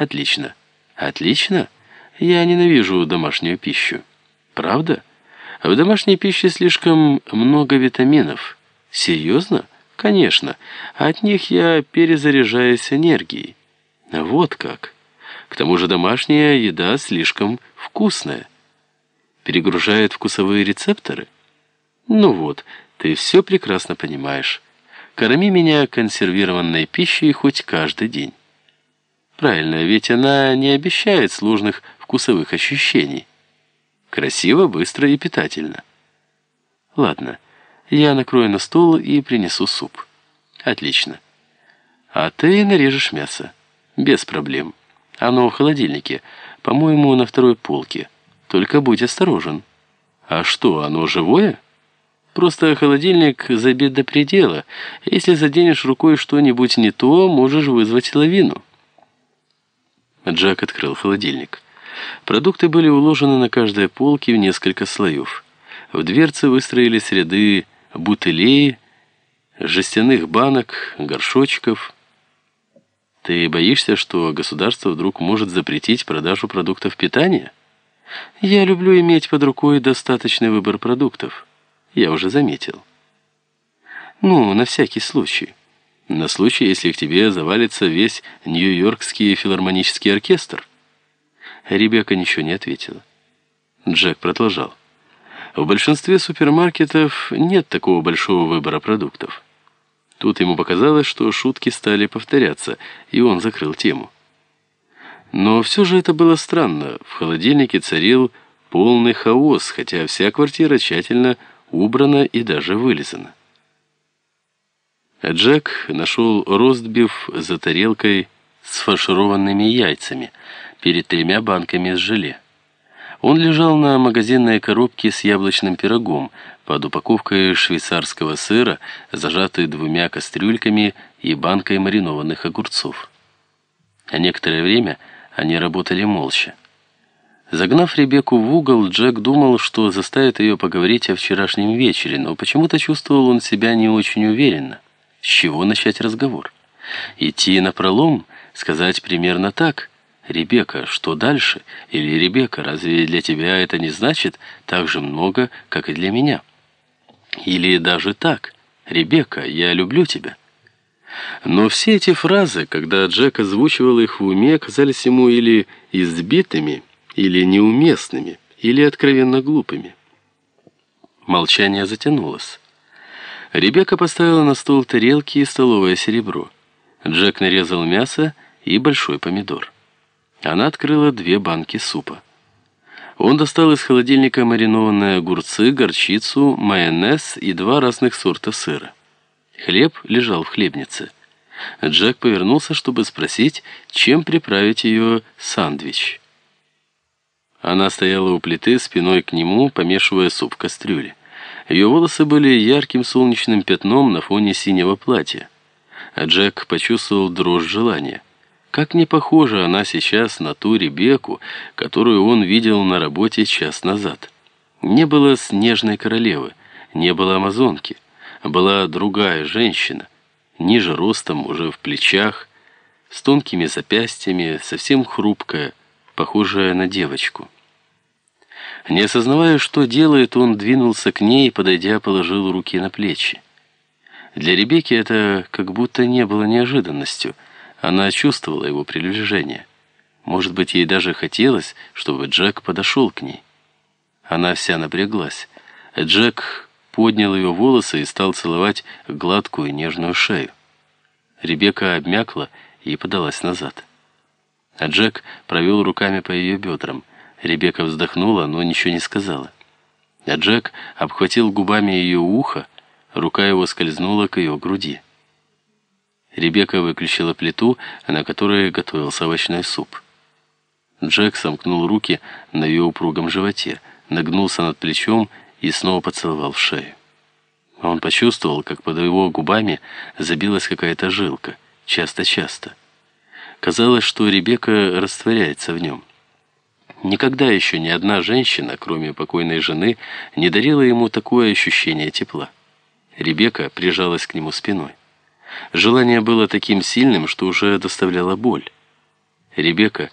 Отлично. Отлично? Я ненавижу домашнюю пищу. Правда? В домашней пище слишком много витаминов. Серьезно? Конечно. От них я перезаряжаюсь энергией. Вот как. К тому же домашняя еда слишком вкусная. Перегружает вкусовые рецепторы? Ну вот, ты все прекрасно понимаешь. Корми меня консервированной пищей хоть каждый день. Правильно, ведь она не обещает сложных вкусовых ощущений. Красиво, быстро и питательно. Ладно, я накрою на стол и принесу суп. Отлично. А ты нарежешь мясо. Без проблем. Оно в холодильнике, по-моему, на второй полке. Только будь осторожен. А что, оно живое? Просто холодильник забит до предела. Если заденешь рукой что-нибудь не то, можешь вызвать лавину. Джек открыл холодильник. Продукты были уложены на каждой полке в несколько слоев. В дверце выстроились ряды бутылей, жестяных банок, горшочков. Ты боишься, что государство вдруг может запретить продажу продуктов питания? Я люблю иметь под рукой достаточный выбор продуктов. Я уже заметил. Ну, на всякий случай. На случай, если к тебе завалится весь Нью-Йоркский филармонический оркестр. Ребекка ничего не ответила. Джек продолжал. В большинстве супермаркетов нет такого большого выбора продуктов. Тут ему показалось, что шутки стали повторяться, и он закрыл тему. Но все же это было странно. В холодильнике царил полный хаос, хотя вся квартира тщательно убрана и даже вылизана. Джек нашел ростбиф за тарелкой с фаршированными яйцами перед тремя банками с желе. Он лежал на магазинной коробке с яблочным пирогом под упаковкой швейцарского сыра, зажатой двумя кастрюльками и банкой маринованных огурцов. А некоторое время они работали молча. Загнав Ребекку в угол, Джек думал, что заставит ее поговорить о вчерашнем вечере, но почему-то чувствовал он себя не очень уверенно. С чего начать разговор? Идти на пролом, сказать примерно так. «Ребекка, что дальше?» Или «Ребекка, разве для тебя это не значит так же много, как и для меня?» Или даже так. «Ребекка, я люблю тебя». Но все эти фразы, когда Джек озвучивал их в уме, казались ему или избитыми, или неуместными, или откровенно глупыми. Молчание затянулось. Ребекка поставила на стол тарелки и столовое серебро. Джек нарезал мясо и большой помидор. Она открыла две банки супа. Он достал из холодильника маринованные огурцы, горчицу, майонез и два разных сорта сыра. Хлеб лежал в хлебнице. Джек повернулся, чтобы спросить, чем приправить ее сандвич. Она стояла у плиты спиной к нему, помешивая суп в кастрюле. Ее волосы были ярким солнечным пятном на фоне синего платья. А Джек почувствовал дрожь желания. Как не похожа она сейчас на ту Ребекку, которую он видел на работе час назад. Не было снежной королевы, не было амазонки. Была другая женщина, ниже ростом, уже в плечах, с тонкими запястьями, совсем хрупкая, похожая на девочку. Не осознавая, что делает, он двинулся к ней и, подойдя, положил руки на плечи. Для Ребекки это как будто не было неожиданностью. Она чувствовала его приближение. Может быть, ей даже хотелось, чтобы Джек подошел к ней. Она вся напряглась. Джек поднял ее волосы и стал целовать гладкую нежную шею. Ребекка обмякла и подалась назад. Джек провел руками по ее бедрам. Ребекка вздохнула, но ничего не сказала. А Джек обхватил губами ее ухо, рука его скользнула к ее груди. Ребекка выключила плиту, на которой готовился овощной суп. Джек сомкнул руки на ее упругом животе, нагнулся над плечом и снова поцеловал в шею. Он почувствовал, как под его губами забилась какая-то жилка, часто-часто. Казалось, что Ребекка растворяется в нем. Никогда еще ни одна женщина, кроме покойной жены, не дарила ему такое ощущение тепла. Ребекка прижалась к нему спиной. Желание было таким сильным, что уже доставляло боль. Ребекка